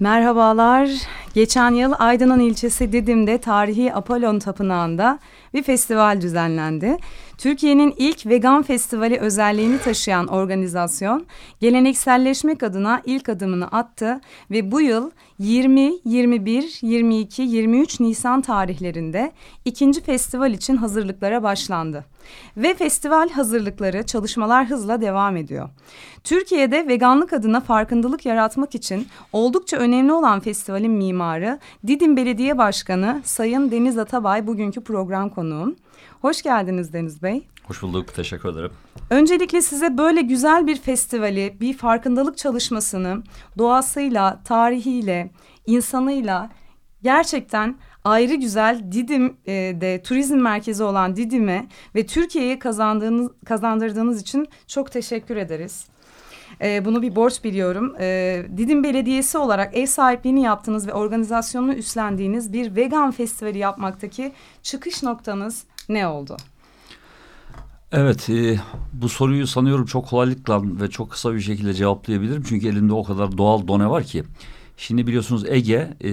Merhabalar. Geçen yıl Aydın'ın ilçesi Didim'de tarihi Apollon Tapınağı'nda bir festival düzenlendi. Türkiye'nin ilk vegan festivali özelliğini taşıyan organizasyon gelenekselleşmek adına ilk adımını attı ve bu yıl 20, 21, 22, 23 Nisan tarihlerinde ikinci festival için hazırlıklara başlandı. Ve festival hazırlıkları çalışmalar hızla devam ediyor. Türkiye'de veganlık adına farkındalık yaratmak için oldukça önemli olan festivalin mimarı Didim Belediye Başkanı Sayın Deniz Atabay bugünkü program konuğum. Hoş geldiniz Deniz Bey. Hoş bulduk, teşekkür ederim. Öncelikle size böyle güzel bir festivali, bir farkındalık çalışmasını doğasıyla, tarihiyle, insanıyla gerçekten ayrı güzel Didim'de e, turizm merkezi olan Didim'e ve Türkiye'ye kazandığınız, kazandırdığınız için çok teşekkür ederiz. E, bunu bir borç biliyorum. E, Didim Belediyesi olarak ev sahipliğini yaptığınız ve organizasyonunu üstlendiğiniz bir vegan festivali yapmaktaki çıkış noktanız ne oldu? Evet, e, bu soruyu sanıyorum çok kolaylıkla ve çok kısa bir şekilde cevaplayabilirim. Çünkü elimde o kadar doğal done var ki. Şimdi biliyorsunuz Ege e,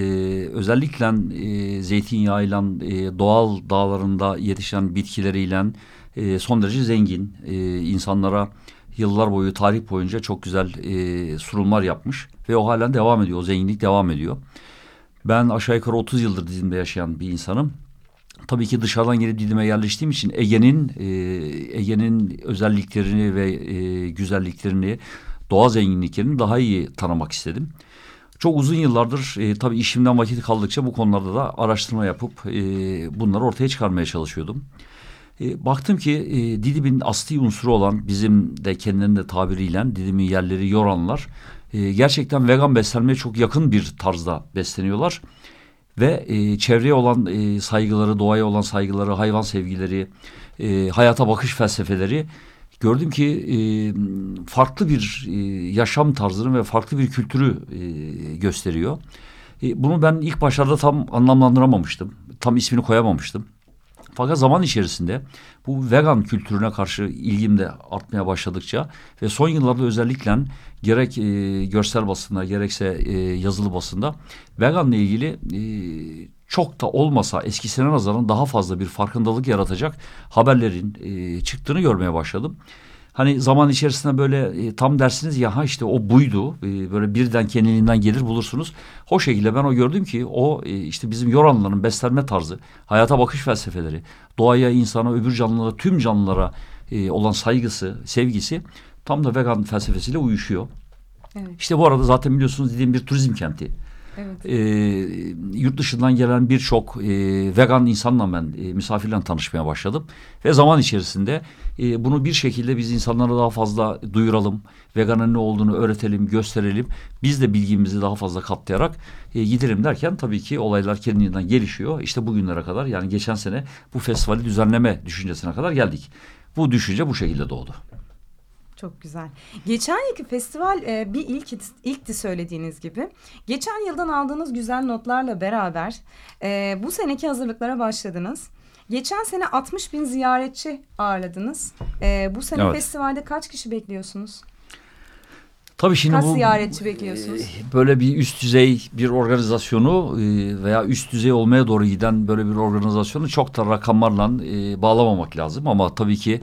özellikle e, zeytinyağıyla e, doğal dağlarında yetişen bitkileriyle e, son derece zengin. E, insanlara yıllar boyu tarih boyunca çok güzel e, sunumlar yapmış ve o halen devam ediyor. O zenginlik devam ediyor. Ben aşağı yukarı 30 yıldır Didim'de yaşayan bir insanım. Tabii ki dışarıdan gelip Didim'e yerleştiğim için Ege'nin e, Ege'nin özelliklerini ve e, güzelliklerini, doğa zenginliklerini daha iyi tanımak istedim. Çok uzun yıllardır e, tabii işimden vakit kaldıkça bu konularda da araştırma yapıp e, bunları ortaya çıkarmaya çalışıyordum. E, baktım ki e, Didim'in asli unsuru olan bizim de kendilerinin de tabiriyle Didim'in yerleri yoranlar e, gerçekten vegan beslenmeye çok yakın bir tarzda besleniyorlar. Ve e, çevreye olan e, saygıları, doğaya olan saygıları, hayvan sevgileri, e, hayata bakış felsefeleri gördüm ki e, farklı bir e, yaşam tarzını ve farklı bir kültürü e, gösteriyor. E, bunu ben ilk başlarda tam anlamlandıramamıştım. Tam ismini koyamamıştım. Fakat zaman içerisinde bu vegan kültürüne karşı ilgim de artmaya başladıkça ve son yıllarda özellikle gerek e, görsel basında gerekse e, yazılı basında veganla ilgili e, çok da olmasa eskisine nazaran daha fazla bir farkındalık yaratacak haberlerin e, çıktığını görmeye başladım. Hani zaman içerisinde böyle e, tam dersiniz ya ha işte o buydu e, böyle birden kendiliğinden gelir bulursunuz. O şekilde ben o gördüm ki o e, işte bizim Yoranlıların beslenme tarzı, hayata bakış felsefeleri, doğaya, insana, öbür canlılara, tüm canlılara e, olan saygısı, sevgisi tam da vegan felsefesiyle uyuşuyor. Evet. İşte bu arada zaten biliyorsunuz dediğim bir turizm kenti. Evet. E, yurt dışından gelen birçok e, vegan insanla ben e, misafirle tanışmaya başladım. Ve zaman içerisinde e, bunu bir şekilde biz insanlara daha fazla duyuralım. Veganın ne olduğunu öğretelim, gösterelim. Biz de bilgimizi daha fazla katlayarak e, gidelim derken tabii ki olaylar kendinden gelişiyor. İşte bugünlere kadar yani geçen sene bu festivali düzenleme düşüncesine kadar geldik. Bu düşünce bu şekilde doğdu. Çok güzel. Geçen yılki festival e, bir ilk ilkti söylediğiniz gibi. Geçen yıldan aldığınız güzel notlarla beraber e, bu seneki hazırlıklara başladınız. Geçen sene 60 bin ziyaretçi ağırladınız. E, bu sene evet. festivalde kaç kişi bekliyorsunuz? Tabii şimdi Kaç bu ziyaretçi bekliyorsunuz? E, böyle bir üst düzey bir organizasyonu e, veya üst düzey olmaya doğru giden böyle bir organizasyonu çok da rakamlarla e, bağlamamak lazım. Ama tabii ki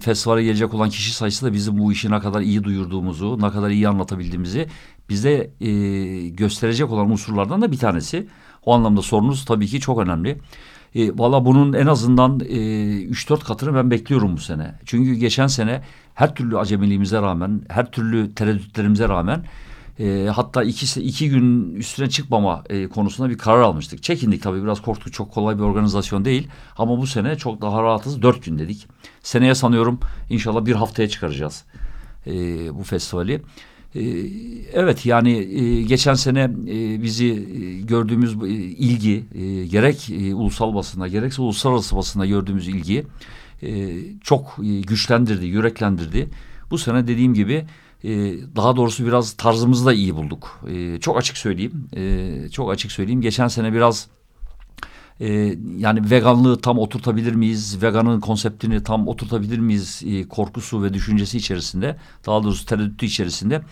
festivale gelecek olan kişi sayısı da bizim bu işi ne kadar iyi duyurduğumuzu, ne kadar iyi anlatabildiğimizi bize gösterecek olan unsurlardan da bir tanesi. O anlamda sorunuz tabii ki çok önemli. E, Valla bunun en azından e, 3-4 katını ben bekliyorum bu sene. Çünkü geçen sene her türlü acemiliğimize rağmen, her türlü tereddütlerimize rağmen e, hatta iki, iki gün üstüne çıkmama e, konusunda bir karar almıştık. Çekindik tabii biraz korktuk çok kolay bir organizasyon değil. Ama bu sene çok daha rahatız dört gün dedik. Seneye sanıyorum inşallah bir haftaya çıkaracağız. e, bu festivali. E, evet yani e, geçen sene bizi gördüğümüz ilgi gerek ulusal basında gerekse uluslararası basında gördüğümüz ilgi e, çok e, güçlendirdi, yüreklendirdi. Bu sene dediğim gibi e, daha doğrusu biraz tarzımızı da iyi bulduk. E, çok açık söyleyeyim, e, çok açık söyleyeyim. Geçen sene biraz e, yani veganlığı tam oturtabilir miyiz? Veganın konseptini tam oturtabilir miyiz? E, korkusu ve düşüncesi içerisinde, daha doğrusu tereddütü içerisinde.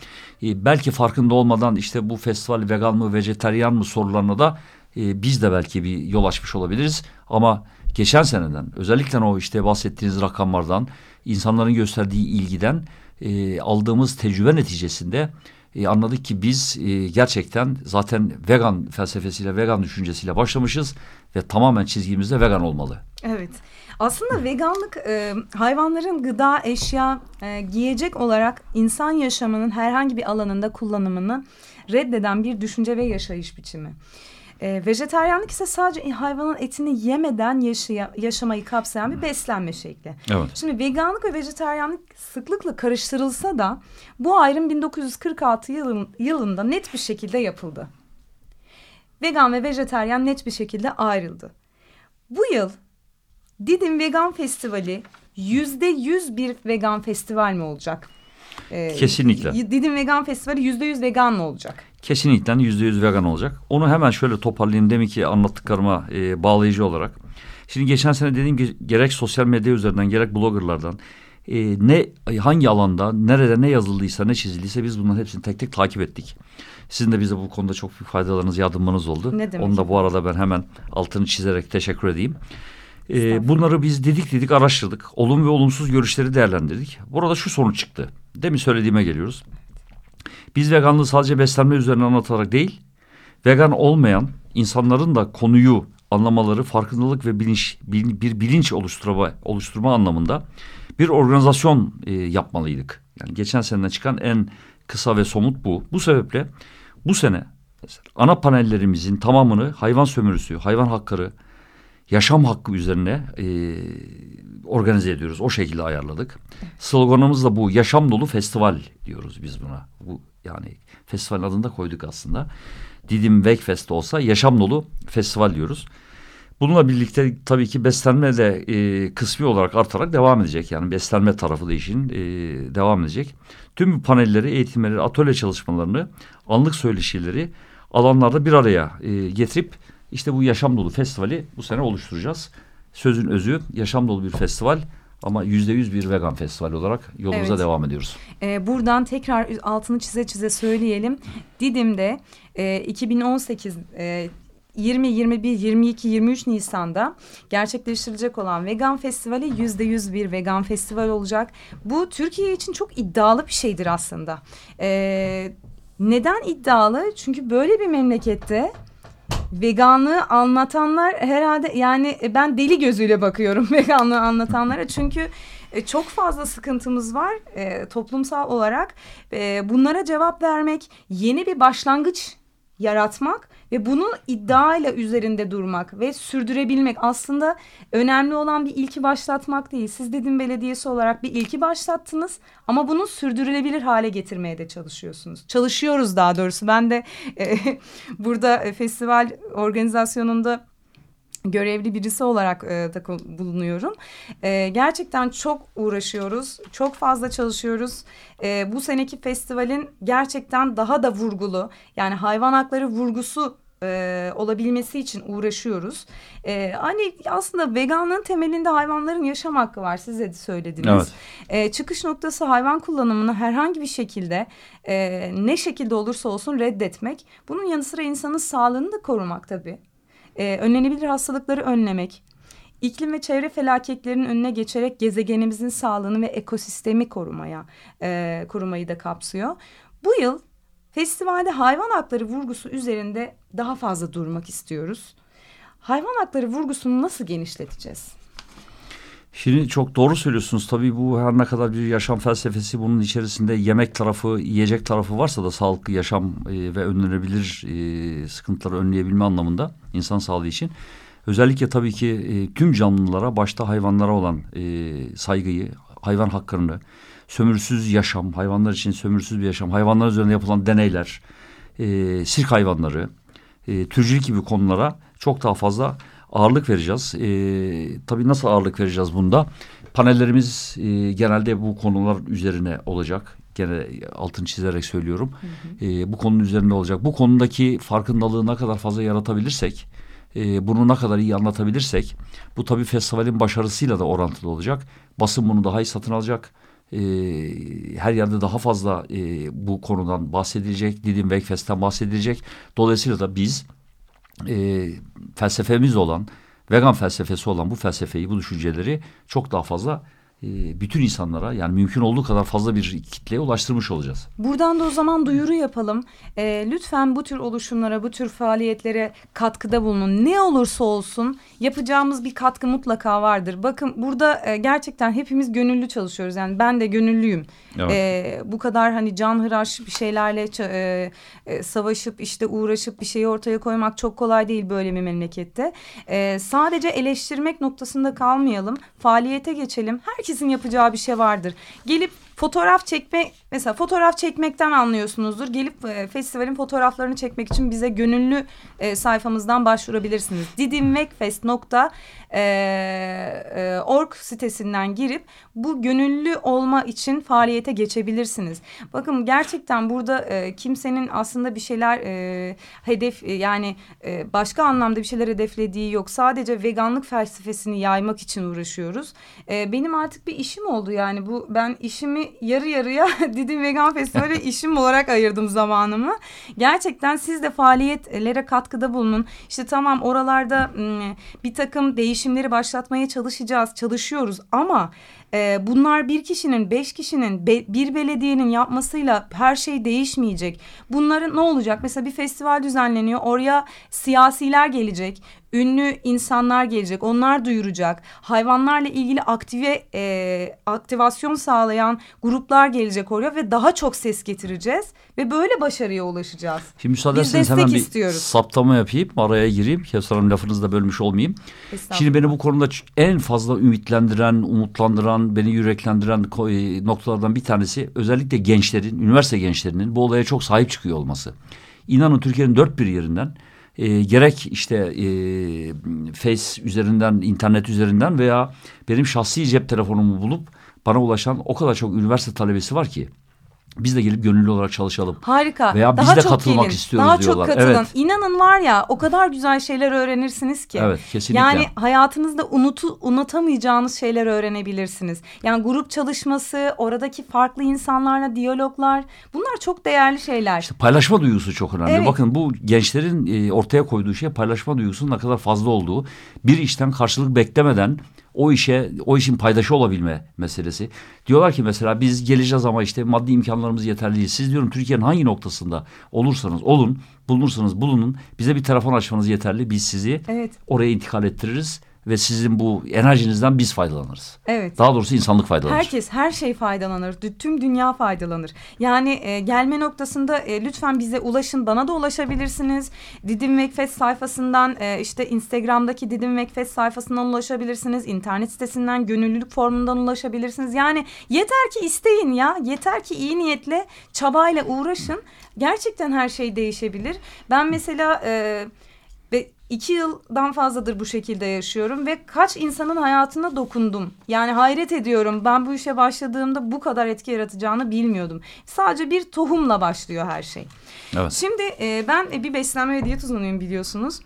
E, belki farkında olmadan işte bu festival vegan mı, vejeteryan mı sorularına da e, biz de belki bir yol açmış olabiliriz. Ama geçen seneden özellikle o işte bahsettiğiniz rakamlardan, insanların gösterdiği ilgiden e, aldığımız tecrübe neticesinde e, anladık ki biz e, gerçekten zaten vegan felsefesiyle, vegan düşüncesiyle başlamışız ve tamamen çizgimizde vegan olmalı. Evet. Aslında veganlık e, hayvanların gıda, eşya, e, giyecek olarak insan yaşamının herhangi bir alanında kullanımını reddeden bir düşünce ve yaşayış biçimi. E, vejeteryanlık ise sadece hayvanın etini yemeden yaşaya, yaşamayı kapsayan bir beslenme şekli. Evet. Şimdi veganlık ve vejeteryanlık sıklıkla karıştırılsa da bu ayrım 1946 yılın, yılında net bir şekilde yapıldı. Vegan ve vejeteryan net bir şekilde ayrıldı. Bu yıl Didim Vegan Festivali yüzde yüz bir vegan festival mi olacak? Kesinlikle. Didim Vegan Festivali yüzde yüz vegan mı olacak? Kesinlikle yüzde yüz vegan olacak. Onu hemen şöyle toparlayayım demin ki anlattıklarıma e, bağlayıcı olarak. Şimdi geçen sene dediğim gibi gerek sosyal medya üzerinden gerek bloggerlardan e, ne hangi alanda nerede ne yazıldıysa ne çizildiyse biz bunların hepsini tek tek takip ettik. Sizin de bize bu konuda çok büyük faydalarınız yardımınız oldu. Ne demek? Onu da bu arada ben hemen altını çizerek teşekkür edeyim. E, bunları biz dedik dedik araştırdık. Olumlu ve olumsuz görüşleri değerlendirdik. Burada şu sonuç çıktı. Demin söylediğime geliyoruz. Biz veganlığı sadece beslenme üzerine anlatarak değil, vegan olmayan insanların da konuyu anlamaları, farkındalık ve bilinç bir bilinç oluşturma oluşturma anlamında bir organizasyon e, yapmalıydık. Yani geçen seneden çıkan en kısa ve somut bu. Bu sebeple bu sene ana panellerimizin tamamını hayvan sömürüsü, hayvan hakları, yaşam hakkı üzerine e, organize ediyoruz. O şekilde ayarladık. Sloganımız da bu yaşam dolu festival diyoruz biz buna. Bu yani festival adını da koyduk aslında. Didim Wakefest olsa yaşam dolu festival diyoruz. Bununla birlikte tabii ki beslenme de e, kısmi olarak artarak devam edecek. Yani beslenme tarafı da işin e, devam edecek. Tüm bu panelleri, eğitimleri, atölye çalışmalarını, anlık söyleşileri alanlarda bir araya e, getirip işte bu yaşam dolu festivali bu sene oluşturacağız. Sözün özü yaşam dolu bir festival ama yüzde yüz bir vegan festival olarak yolumuza evet. devam ediyoruz. Ee, buradan tekrar altını çize çize söyleyelim. Didim'de e, 2018 e, 20, 21, 22, 23 Nisan'da gerçekleştirilecek olan Vegan Festivali yüzde yüz bir vegan festival olacak. Bu Türkiye için çok iddialı bir şeydir aslında. Ee, neden iddialı? Çünkü böyle bir memlekette veganlığı anlatanlar herhalde yani e, ben deli gözüyle bakıyorum veganlığı anlatanlara. Çünkü e, çok fazla sıkıntımız var e, toplumsal olarak. Bunlara cevap vermek yeni bir başlangıç yaratmak ve bunu iddiayla üzerinde durmak ve sürdürebilmek aslında önemli olan bir ilki başlatmak değil. Siz dedim belediyesi olarak bir ilki başlattınız ama bunu sürdürülebilir hale getirmeye de çalışıyorsunuz. Çalışıyoruz daha doğrusu. Ben de e, burada festival organizasyonunda görevli birisi olarak e, da bulunuyorum. E, gerçekten çok uğraşıyoruz, çok fazla çalışıyoruz. E, bu seneki festivalin gerçekten daha da vurgulu, yani hayvan hakları vurgusu e, olabilmesi için uğraşıyoruz. E, hani aslında veganlığın temelinde hayvanların yaşam hakkı var. Siz de söylediniz. Evet. E, çıkış noktası hayvan kullanımını herhangi bir şekilde e, ne şekilde olursa olsun reddetmek. Bunun yanı sıra insanın sağlığını da korumak tabii e, önlenebilir hastalıkları önlemek, iklim ve çevre felaketlerinin önüne geçerek gezegenimizin sağlığını ve ekosistemi korumaya e, korumayı da kapsıyor. Bu yıl festivalde hayvan hakları vurgusu üzerinde daha fazla durmak istiyoruz. Hayvan hakları vurgusunu nasıl genişleteceğiz? Şimdi çok doğru söylüyorsunuz. Tabii bu her ne kadar bir yaşam felsefesi bunun içerisinde yemek tarafı, yiyecek tarafı varsa da sağlıklı yaşam e, ve önlenebilir e, sıkıntıları önleyebilme anlamında insan sağlığı için. Özellikle tabii ki e, tüm canlılara başta hayvanlara olan saygıyı, hayvan haklarını, sömürsüz yaşam, hayvanlar için sömürsüz bir yaşam, hayvanlar üzerinde yapılan deneyler, e, sirk hayvanları, e, türcülük gibi konulara çok daha fazla ağırlık vereceğiz. E, tabii nasıl ağırlık vereceğiz bunda? Panellerimiz e, genelde bu konular üzerine olacak. Gene altın çizerek söylüyorum. Hı hı. E, bu konunun üzerinde olacak. Bu konudaki farkındalığı ne kadar fazla yaratabilirsek, e, bunu ne kadar iyi anlatabilirsek, bu tabii festivalin başarısıyla da orantılı olacak. Basın bunu daha iyi satın alacak. E, her yerde daha fazla e, bu konudan bahsedilecek. Didim Wakefest'ten bahsedilecek. Dolayısıyla da biz e, felsefemiz olan, vegan felsefesi olan bu felsefeyi, bu düşünceleri çok daha fazla bütün insanlara yani mümkün olduğu kadar fazla bir kitleye ulaştırmış olacağız. Buradan da o zaman duyuru yapalım. E, lütfen bu tür oluşumlara, bu tür faaliyetlere katkıda bulunun. Ne olursa olsun yapacağımız bir katkı mutlaka vardır. Bakın burada e, gerçekten hepimiz gönüllü çalışıyoruz. Yani ben de gönüllüyüm. Evet. E, bu kadar hani can hıraş bir şeylerle e, e, savaşıp işte uğraşıp bir şeyi ortaya koymak çok kolay değil böyle bir memlekette. E, sadece eleştirmek noktasında kalmayalım. Faaliyete geçelim. Herkesin yapacağı bir şey vardır. Gelip Fotoğraf çekme mesela fotoğraf çekmekten anlıyorsunuzdur. Gelip e, festivalin fotoğraflarını çekmek için bize gönüllü e, sayfamızdan başvurabilirsiniz. didimvekfest.org e, e, sitesinden girip bu gönüllü olma için faaliyete geçebilirsiniz. Bakın gerçekten burada e, kimsenin aslında bir şeyler e, hedef e, yani e, başka anlamda bir şeyler hedeflediği yok. Sadece veganlık felsefesini yaymak için uğraşıyoruz. E, benim artık bir işim oldu yani bu ben işimi yarı yarıya Didim Vegan Festivali işim olarak ayırdım zamanımı. Gerçekten siz de faaliyetlere katkıda bulunun. İşte tamam oralarda bir takım değişimleri başlatmaya çalışacağız, çalışıyoruz ama e, bunlar bir kişinin, beş kişinin, be, bir belediyenin yapmasıyla her şey değişmeyecek. Bunların ne olacak? Mesela bir festival düzenleniyor. Oraya siyasiler gelecek ünlü insanlar gelecek. Onlar duyuracak. Hayvanlarla ilgili aktive e, aktivasyon sağlayan gruplar gelecek oraya ve daha çok ses getireceğiz ve böyle başarıya ulaşacağız. Şimdi müsaade ederseniz hemen istiyoruz. bir saptama yapayım. Araya gireyim. Kevser Hanım lafınızı da bölmüş olmayayım. Şimdi beni bu konuda en fazla ümitlendiren, umutlandıran, beni yüreklendiren e, noktalardan bir tanesi özellikle gençlerin, üniversite gençlerinin bu olaya çok sahip çıkıyor olması. İnanın Türkiye'nin dört bir yerinden e, gerek işte e, Face üzerinden, internet üzerinden veya benim şahsi cep telefonumu bulup bana ulaşan o kadar çok üniversite talebesi var ki biz de gelip gönüllü olarak çalışalım. Harika. Veya Daha biz de katılmak gelin. istiyoruz Daha diyorlar. Daha çok katılın. Evet. İnanın var ya o kadar güzel şeyler öğrenirsiniz ki. Evet kesinlikle. Yani hayatınızda unutu, unutamayacağınız şeyler öğrenebilirsiniz. Yani grup çalışması, oradaki farklı insanlarla diyaloglar bunlar çok değerli şeyler. İşte paylaşma duygusu çok önemli. Evet. Bakın bu gençlerin e, ortaya koyduğu şey paylaşma duygusunun ne kadar fazla olduğu. Bir işten karşılık beklemeden o işe o işin paydaşı olabilme meselesi. Diyorlar ki mesela biz geleceğiz ama işte maddi imkanlarımız yeterli değil. Siz diyorum Türkiye'nin hangi noktasında olursanız olun, bulunursanız bulunun. Bize bir telefon açmanız yeterli. Biz sizi evet. oraya intikal ettiririz ve sizin bu enerjinizden biz faydalanırız. Evet. Daha doğrusu insanlık faydalanır. Herkes her şey faydalanır. Tüm dünya faydalanır. Yani e, gelme noktasında e, lütfen bize ulaşın. Bana da ulaşabilirsiniz. Didim Vekfest sayfasından e, işte Instagram'daki Didim Vekfest sayfasından ulaşabilirsiniz. İnternet sitesinden gönüllülük formundan ulaşabilirsiniz. Yani yeter ki isteyin ya. Yeter ki iyi niyetle çabayla uğraşın. Gerçekten her şey değişebilir. Ben mesela... E, iki yıldan fazladır bu şekilde yaşıyorum ve kaç insanın hayatına dokundum. Yani hayret ediyorum. Ben bu işe başladığımda bu kadar etki yaratacağını bilmiyordum. Sadece bir tohumla başlıyor her şey. Evet. Şimdi e, ben bir beslenme ve diyet uzmanıyım biliyorsunuz.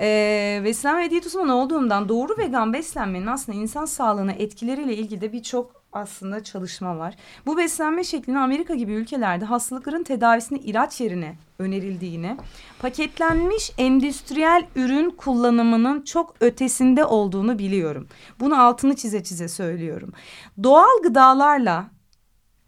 E, beslenme ve diyet uzmanı olduğumdan doğru vegan beslenmenin aslında insan sağlığına etkileriyle ilgili de birçok aslında çalışma var. Bu beslenme şeklini Amerika gibi ülkelerde hastalıkların tedavisini ilaç yerine önerildiğini, paketlenmiş endüstriyel ürün kullanımının çok ötesinde olduğunu biliyorum. Bunu altını çize çize söylüyorum. Doğal gıdalarla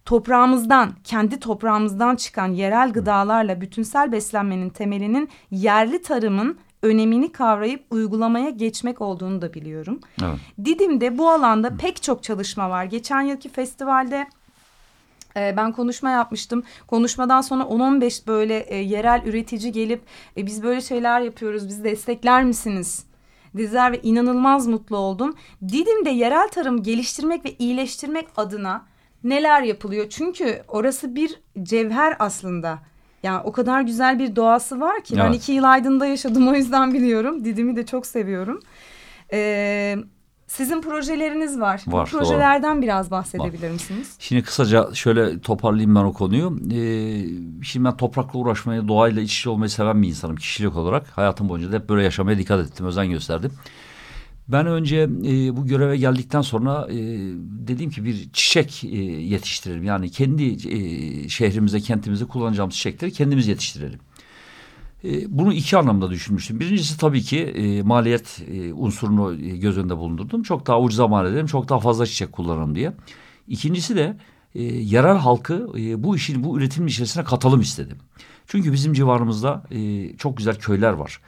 toprağımızdan, kendi toprağımızdan çıkan yerel gıdalarla bütünsel beslenmenin temelinin yerli tarımın önemini kavrayıp uygulamaya geçmek olduğunu da biliyorum. Evet. Didim'de bu alanda pek çok çalışma var. Geçen yılki festivalde e, ben konuşma yapmıştım. Konuşmadan sonra 10-15 böyle e, yerel üretici gelip e, biz böyle şeyler yapıyoruz. Bizi destekler misiniz? dediler ve inanılmaz mutlu oldum. Didim'de yerel tarım geliştirmek ve iyileştirmek adına neler yapılıyor? Çünkü orası bir cevher aslında. Yani o kadar güzel bir doğası var ki. Evet. Ben iki yıl Aydın'da yaşadım o yüzden biliyorum. Didim'i de çok seviyorum. Ee, sizin projeleriniz var. var Bu projelerden doğru. biraz bahsedebilir var. misiniz? Şimdi kısaca şöyle toparlayayım ben o konuyu. Ee, şimdi ben toprakla uğraşmayı, doğayla iç içe olmayı seven bir insanım kişilik olarak. Hayatım boyunca da hep böyle yaşamaya dikkat ettim, özen gösterdim. Ben önce e, bu göreve geldikten sonra e, dedim ki bir çiçek e, yetiştirelim. Yani kendi e, şehrimize, kentimize kullanacağımız çiçekleri kendimiz yetiştirelim. E, bunu iki anlamda düşünmüştüm. Birincisi tabii ki e, maliyet e, unsurunu e, göz önünde bulundurdum. Çok daha ucuza mal edelim, çok daha fazla çiçek kullanalım diye. İkincisi de e, yerel halkı e, bu işin, bu üretimin içerisine katalım istedim. Çünkü bizim civarımızda e, çok güzel köyler var.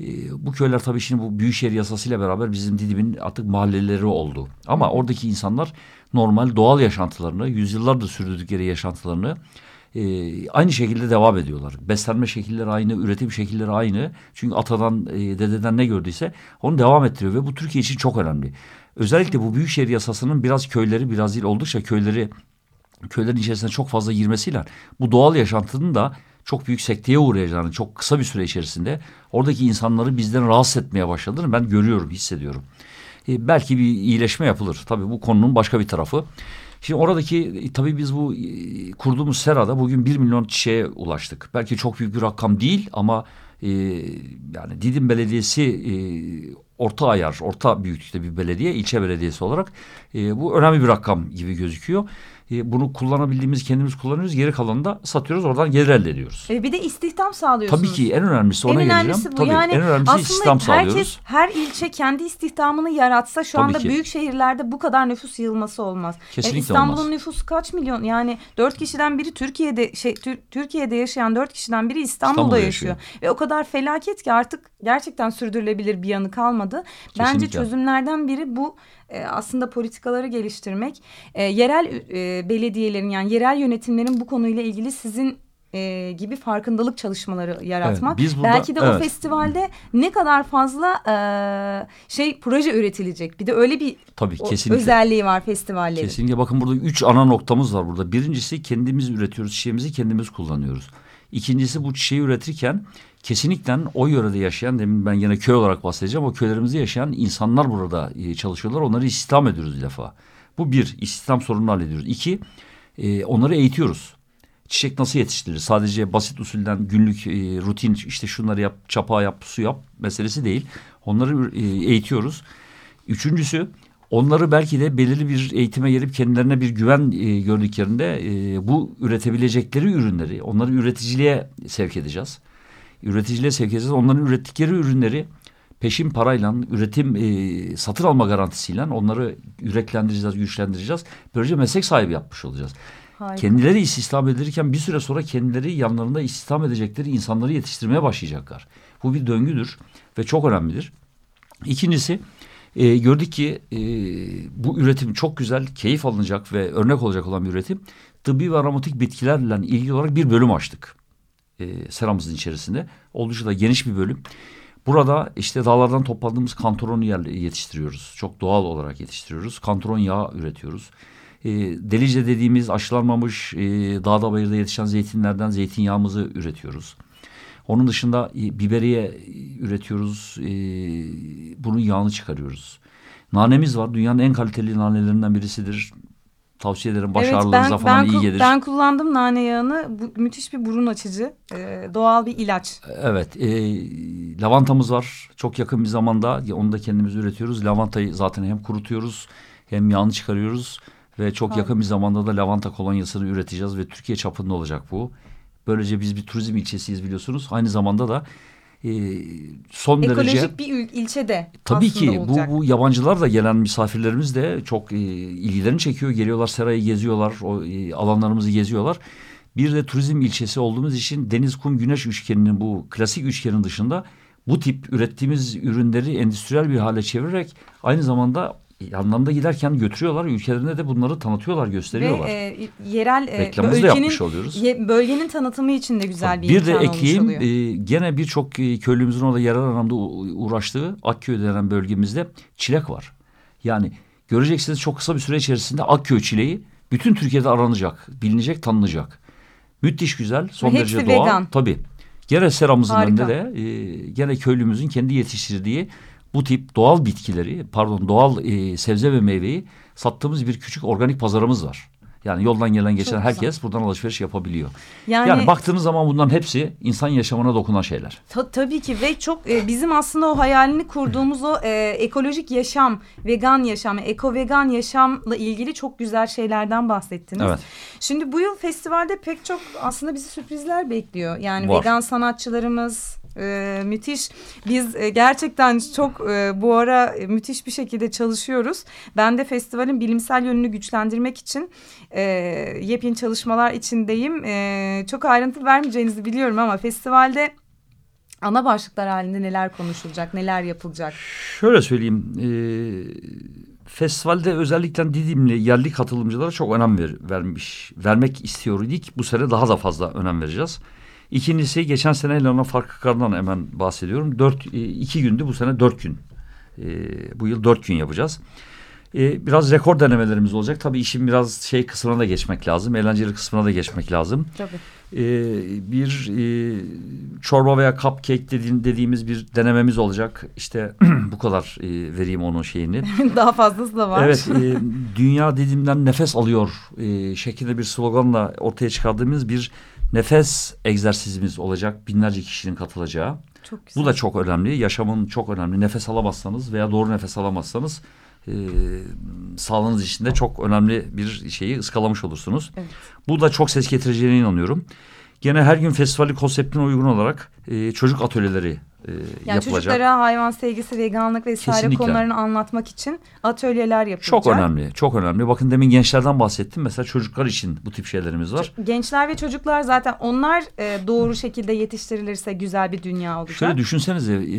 E, bu köyler tabii şimdi bu Büyükşehir yasasıyla beraber bizim Didim'in artık mahalleleri oldu. Ama oradaki insanlar normal doğal yaşantılarını, yüzyıllardır sürdürdükleri yaşantılarını e, aynı şekilde devam ediyorlar. Beslenme şekilleri aynı, üretim şekilleri aynı. Çünkü atadan, e, dededen ne gördüyse onu devam ettiriyor ve bu Türkiye için çok önemli. Özellikle bu büyükşehir yasasının biraz köyleri, biraz değil oldukça köyleri köylerin içerisine çok fazla girmesiyle bu doğal yaşantının da çok büyük sekteye uğrayacağını çok kısa bir süre içerisinde oradaki insanları bizden rahatsız etmeye başladığını ben görüyorum, hissediyorum. E, belki bir iyileşme yapılır. Tabii bu konunun başka bir tarafı. Şimdi oradaki e, tabii biz bu e, kurduğumuz serada bugün bir milyon çiçeğe ulaştık. Belki çok büyük bir rakam değil ama e, yani Didim Belediyesi e, orta ayar, orta büyüklükte bir belediye, ilçe belediyesi olarak e, bu önemli bir rakam gibi gözüküyor e, bunu kullanabildiğimiz kendimiz kullanıyoruz. Geri kalanını da satıyoruz. Oradan gelir elde ediyoruz. E, bir de istihdam sağlıyorsunuz. Tabii ki en önemlisi ona en önemlisi geleceğim. Bu. Tabii yani en önemlisi aslında istihdam herkes, sağlıyoruz. her ilçe kendi istihdamını yaratsa şu Tabii anda ki. büyük şehirlerde bu kadar nüfus yığılması olmaz. Kesinlikle e, İstanbul'un nüfusu kaç milyon? Yani dört kişiden biri Türkiye'de şey Türkiye'de yaşayan dört kişiden biri İstanbul'da, İstanbul'da yaşıyor. yaşıyor. Ve o kadar felaket ki artık gerçekten sürdürülebilir bir yanı kalmadı. Kesinlikle. Bence çözümlerden biri bu e, aslında politikaları geliştirmek. E, yerel e, belediyelerin yani yerel yönetimlerin bu konuyla ilgili sizin e, gibi farkındalık çalışmaları yaratmak. Evet, biz burada, Belki de evet. o festivalde ne kadar fazla e, şey proje üretilecek. Bir de öyle bir Tabii, kesinlikle. özelliği var festivallerin. Kesinlikle bakın burada üç ana noktamız var burada. Birincisi kendimiz üretiyoruz, çiçeğimizi kendimiz kullanıyoruz. İkincisi bu çiçeği üretirken kesinlikle o yörede yaşayan demin ben yine köy olarak bahsedeceğim o köylerimizde yaşayan insanlar burada e, çalışıyorlar onları istihdam ediyoruz bir defa. Bu bir istihdam sorununu hallediyoruz. İki e, onları eğitiyoruz. Çiçek nasıl yetiştirilir? Sadece basit usulden günlük e, rutin işte şunları yap, çapa yap, su yap meselesi değil. Onları e, eğitiyoruz. Üçüncüsü onları belki de belirli bir eğitime gelip kendilerine bir güven e, gördüklerinde e, bu üretebilecekleri ürünleri onları üreticiliğe sevk edeceğiz üreticiliğe sevk edeceğiz. Onların ürettikleri ürünleri peşin parayla üretim e, satın alma garantisiyle onları yüreklendireceğiz, güçlendireceğiz. Böylece meslek sahibi yapmış olacağız. Harika. Kendileri istihdam edilirken bir süre sonra kendileri yanlarında istihdam edecekleri insanları yetiştirmeye başlayacaklar. Bu bir döngüdür ve çok önemlidir. İkincisi e, gördük ki e, bu üretim çok güzel, keyif alınacak ve örnek olacak olan bir üretim. Tıbbi ve aromatik bitkilerle ilgili olarak bir bölüm açtık e, seramızın içerisinde. Oldukça da geniş bir bölüm. Burada işte dağlardan topladığımız kantaron yetiştiriyoruz. Çok doğal olarak yetiştiriyoruz. Kantaron yağı üretiyoruz. E, delice dediğimiz aşılanmamış e, dağda bayırda yetişen zeytinlerden zeytinyağımızı üretiyoruz. Onun dışında e, biberiye üretiyoruz. E, bunun yağını çıkarıyoruz. Nanemiz var. Dünyanın en kaliteli nanelerinden birisidir. Tavsiye ederim baş evet, ağrılarınıza ben, falan ben, iyi gelir. Ben kullandım nane yağını. Bu, müthiş bir burun açıcı. E, doğal bir ilaç. Evet. E, lavantamız var. Çok yakın bir zamanda onu da kendimiz üretiyoruz. Lavantayı zaten hem kurutuyoruz hem yağını çıkarıyoruz. Ve çok Harika. yakın bir zamanda da lavanta kolonyasını üreteceğiz ve Türkiye çapında olacak bu. Böylece biz bir turizm ilçesiyiz biliyorsunuz. Aynı zamanda da e, son Ekolojik derece... Ekolojik bir ilçede Tabii ki olacak. bu, bu yabancılar da gelen misafirlerimiz de çok e, ilgilerini çekiyor. Geliyorlar serayı geziyorlar, o e, alanlarımızı geziyorlar. Bir de turizm ilçesi olduğumuz için deniz, kum, güneş üçgeninin bu klasik üçgenin dışında bu tip ürettiğimiz ürünleri endüstriyel bir hale çevirerek aynı zamanda yanlarında giderken götürüyorlar. Ülkelerinde de bunları tanıtıyorlar, gösteriyorlar. Ve e, yerel e, Reklamımızı da yapmış oluyoruz. Ye, bölgenin tanıtımı için de güzel bir, bir de ekleyeyim e, gene birçok e, köylümüzün orada yerel anlamda uğraştığı Akköy denen bölgemizde çilek var. Yani göreceksiniz çok kısa bir süre içerisinde Akköy çileği bütün Türkiye'de aranacak, bilinecek, tanınacak. Müthiş güzel, son hepsi derece doğal. vegan. Tabii. Gene seramızın Harika. önünde de e, gene köylümüzün kendi yetiştirdiği bu tip doğal bitkileri, pardon doğal e, sebze ve meyveyi sattığımız bir küçük organik pazarımız var. Yani yoldan gelen geçen Çok herkes buradan alışveriş yapabiliyor. Yani, Yani, baktığınız zaman bunların hepsi insan yaşamına dokunan şeyler. Ta- tabii ki ve çok e, bizim aslında o hayalini kurduğumuz o e, ekolojik yaşam, vegan yaşam, eko vegan yaşamla ilgili çok güzel şeylerden bahsettiniz. Evet. Şimdi bu yıl festivalde pek çok aslında bizi sürprizler bekliyor. Yani Var. vegan sanatçılarımız e, müthiş. Biz e, gerçekten çok e, bu ara müthiş bir şekilde çalışıyoruz. Ben de festivalin bilimsel yönünü güçlendirmek için e, yepyeni çalışmalar içindeyim. E, çok ayrıntı vermeyeceğinizi biliyorum ama festivalde ana başlıklar halinde neler konuşulacak, neler yapılacak? Şöyle söyleyeyim. E, festivalde özellikle Didimli yerli katılımcılara çok önem ver, vermiş, vermek istiyor idik. Bu sene daha da fazla önem vereceğiz. İkincisi geçen seneyle ona farklılıklardan hemen bahsediyorum. Dört, e, iki gündü bu sene dört gün. E, bu yıl dört gün yapacağız. E, biraz rekor denemelerimiz olacak. Tabii işin biraz şey kısmına da geçmek lazım. Eğlenceli kısmına da geçmek lazım. Tabii. e, bir e, çorba veya cupcake dediğin, dediğimiz bir denememiz olacak. İşte bu kadar e, vereyim onun şeyini. Daha fazlası da var. Evet, e, dünya dediğimden nefes alıyor e, şeklinde bir sloganla ortaya çıkardığımız bir nefes egzersizimiz olacak. Binlerce kişinin katılacağı. Çok güzel. Bu da çok önemli. Yaşamın çok önemli. Nefes alamazsanız veya doğru nefes alamazsanız e, sağlığınız için de çok önemli bir şeyi ıskalamış olursunuz. Evet. Bu da çok ses getireceğine inanıyorum. Gene her gün festivali konseptine uygun olarak e, çocuk atölyeleri e, Yani yapılacak. çocuklara hayvan sevgisi, veganlık vesaire Kesinlikle. konularını anlatmak için atölyeler yapılacak. Çok önemli, çok önemli. Bakın demin gençlerden bahsettim. Mesela çocuklar için bu tip şeylerimiz var. Gençler ve çocuklar zaten onlar e, doğru şekilde yetiştirilirse güzel bir dünya olacak. Şöyle düşünsenize e,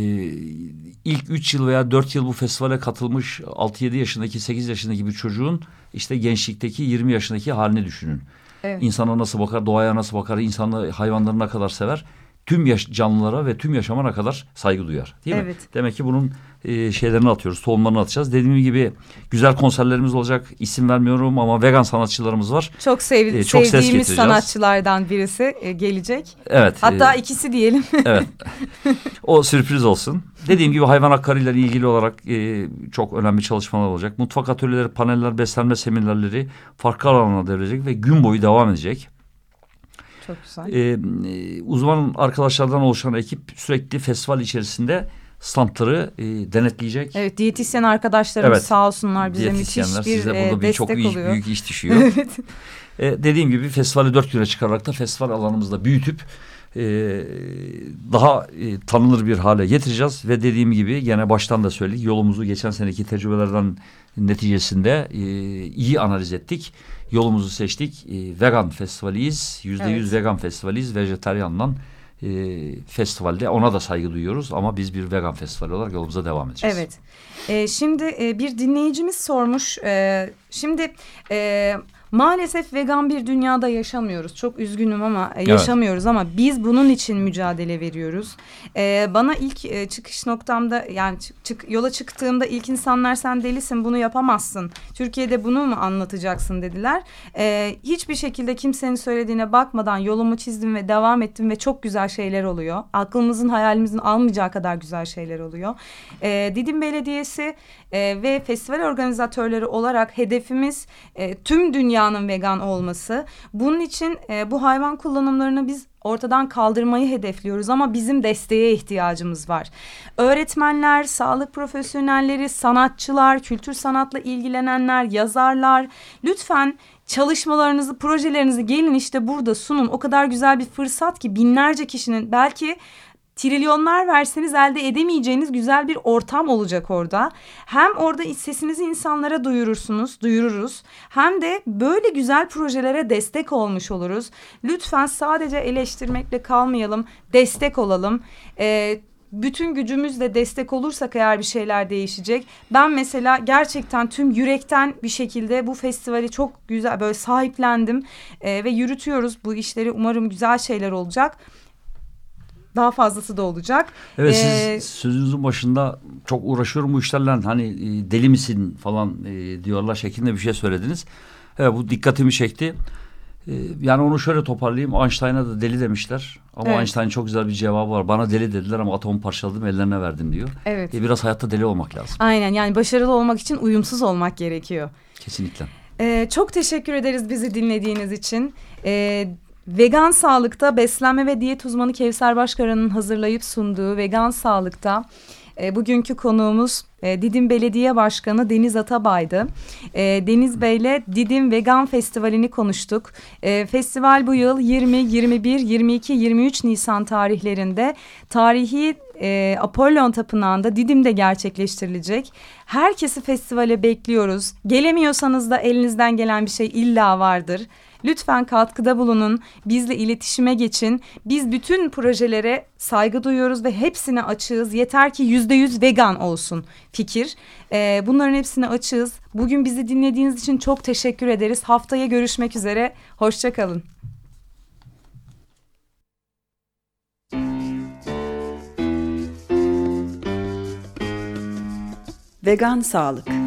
ilk 3 yıl veya 4 yıl bu festivale katılmış 6-7 yaşındaki 8 yaşındaki bir çocuğun işte gençlikteki 20 yaşındaki halini düşünün. Evet. İnsana nasıl bakar, doğaya nasıl bakar, insanı hayvanları ne kadar sever. Tüm yaş canlılara ve tüm yaşama ne kadar saygı duyar. Değil mi? Evet. Demek ki bunun e, şeylerini atıyoruz, tohumlarını atacağız. Dediğim gibi güzel konserlerimiz olacak. İsim vermiyorum ama vegan sanatçılarımız var. Çok sev E, çok sevdiğimiz sanatçılardan birisi e, gelecek. Evet. Hatta e, ikisi diyelim. Evet. o sürpriz olsun. Dediğim gibi hayvan haklarıyla ilgili olarak e, çok önemli çalışmalar olacak. Mutfak atölyeleri, paneller, beslenme seminerleri farklı alanlara devrilecek ve gün boyu devam edecek. Çok güzel. E, e, uzman arkadaşlardan oluşan ekip sürekli festival içerisinde standları e, denetleyecek. Evet diyetisyen arkadaşlarımız Evet. sağ olsunlar bize müthiş bir size e, burada bir çok oluyor. büyük iş düşüyor. evet. E, dediğim gibi festivali dört güne çıkararak da festival alanımızı da büyütüp e, daha e, tanınır bir hale getireceğiz. Ve dediğim gibi gene baştan da söyledik yolumuzu geçen seneki tecrübelerden neticesinde e, iyi analiz ettik. Yolumuzu seçtik. E, vegan festivaliyiz. Yüzde yüz Evet. vegan festivaliyiz. Vejetaryandan e, festivalde ona da saygı duyuyoruz. Ama biz bir vegan festivali olarak yolumuza devam edeceğiz. Evet. Ee, şimdi e, bir dinleyicimiz sormuş. Ee, şimdi e, maalesef vegan bir dünyada yaşamıyoruz. Çok üzgünüm ama e, yaşamıyoruz ama biz bunun için mücadele veriyoruz. Ee, bana ilk e, çıkış noktamda yani çık, çık- yola çıktığımda ilk insanlar sen delisin bunu yapamazsın. Türkiye'de bunu mu anlatacaksın dediler. Ee, hiçbir şekilde kimsenin söylediğine bakmadan yolumu çizdim ve devam ettim ve çok güzel şeyler oluyor. Aklımızın hayalimizin almayacağı kadar güzel şeyler oluyor. Ee, Didim Belediyesi e, ve festival organizatörleri olarak hedefimiz e, tüm dünyanın vegan olması. Bunun için e, bu hayvan kullanımlarını biz ortadan kaldırmayı hedefliyoruz ama bizim desteğe ihtiyacımız var. Öğretmenler, sağlık profesyonelleri, sanatçılar, kültür sanatla ilgilenenler, yazarlar lütfen çalışmalarınızı, projelerinizi gelin işte burada sunun. O kadar güzel bir fırsat ki binlerce kişinin belki trilyonlar verseniz elde edemeyeceğiniz güzel bir ortam olacak orada. Hem orada sesinizi insanlara duyurursunuz, duyururuz. Hem de böyle güzel projelere destek olmuş oluruz. Lütfen sadece eleştirmekle kalmayalım, destek olalım. Ee, bütün gücümüzle destek olursak eğer bir şeyler değişecek. Ben mesela gerçekten tüm yürekten bir şekilde bu festivali çok güzel böyle sahiplendim e, ve yürütüyoruz bu işleri. Umarım güzel şeyler olacak. Daha fazlası da olacak. Evet ee, siz sözünüzün başında çok uğraşıyorum bu işlerle hani e, deli misin falan e, diyorlar şeklinde bir şey söylediniz. Evet bu dikkatimi çekti. E, yani onu şöyle toparlayayım. Einstein'a da deli demişler. Ama evet. Einstein çok güzel bir cevabı var. Bana deli dediler ama atomu parçaladım ellerine verdim diyor. Evet. E, biraz hayatta deli olmak lazım. Aynen yani başarılı olmak için uyumsuz olmak gerekiyor. Kesinlikle. Ee, çok teşekkür ederiz bizi dinlediğiniz için. Ee, vegan sağlıkta beslenme ve diyet uzmanı Kevser Başkaran'ın hazırlayıp sunduğu vegan sağlıkta e, bugünkü konuğumuz e, Didim Belediye Başkanı Deniz Atabay'dı. E, Deniz Bey'le Didim Vegan Festivali'ni konuştuk. E, festival bu yıl 20, 21, 22, 23 Nisan tarihlerinde tarihi e, Apollon Tapınağı'nda Didim'de gerçekleştirilecek. Herkesi festivale bekliyoruz. Gelemiyorsanız da elinizden gelen bir şey illa vardır. Lütfen katkıda bulunun, bizle iletişime geçin. Biz bütün projelere saygı duyuyoruz ve hepsine açığız. Yeter ki yüzde yüz vegan olsun fikir. Ee, bunların hepsine açığız. Bugün bizi dinlediğiniz için çok teşekkür ederiz. Haftaya görüşmek üzere. Hoşçakalın. Vegan Sağlık